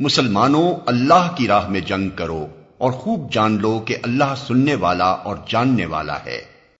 مسلمانوں، اللہ کی راہ میں جنگ کرو اور خوب جان لو کہ اللہ سننے والا اور جاننے والا ہے۔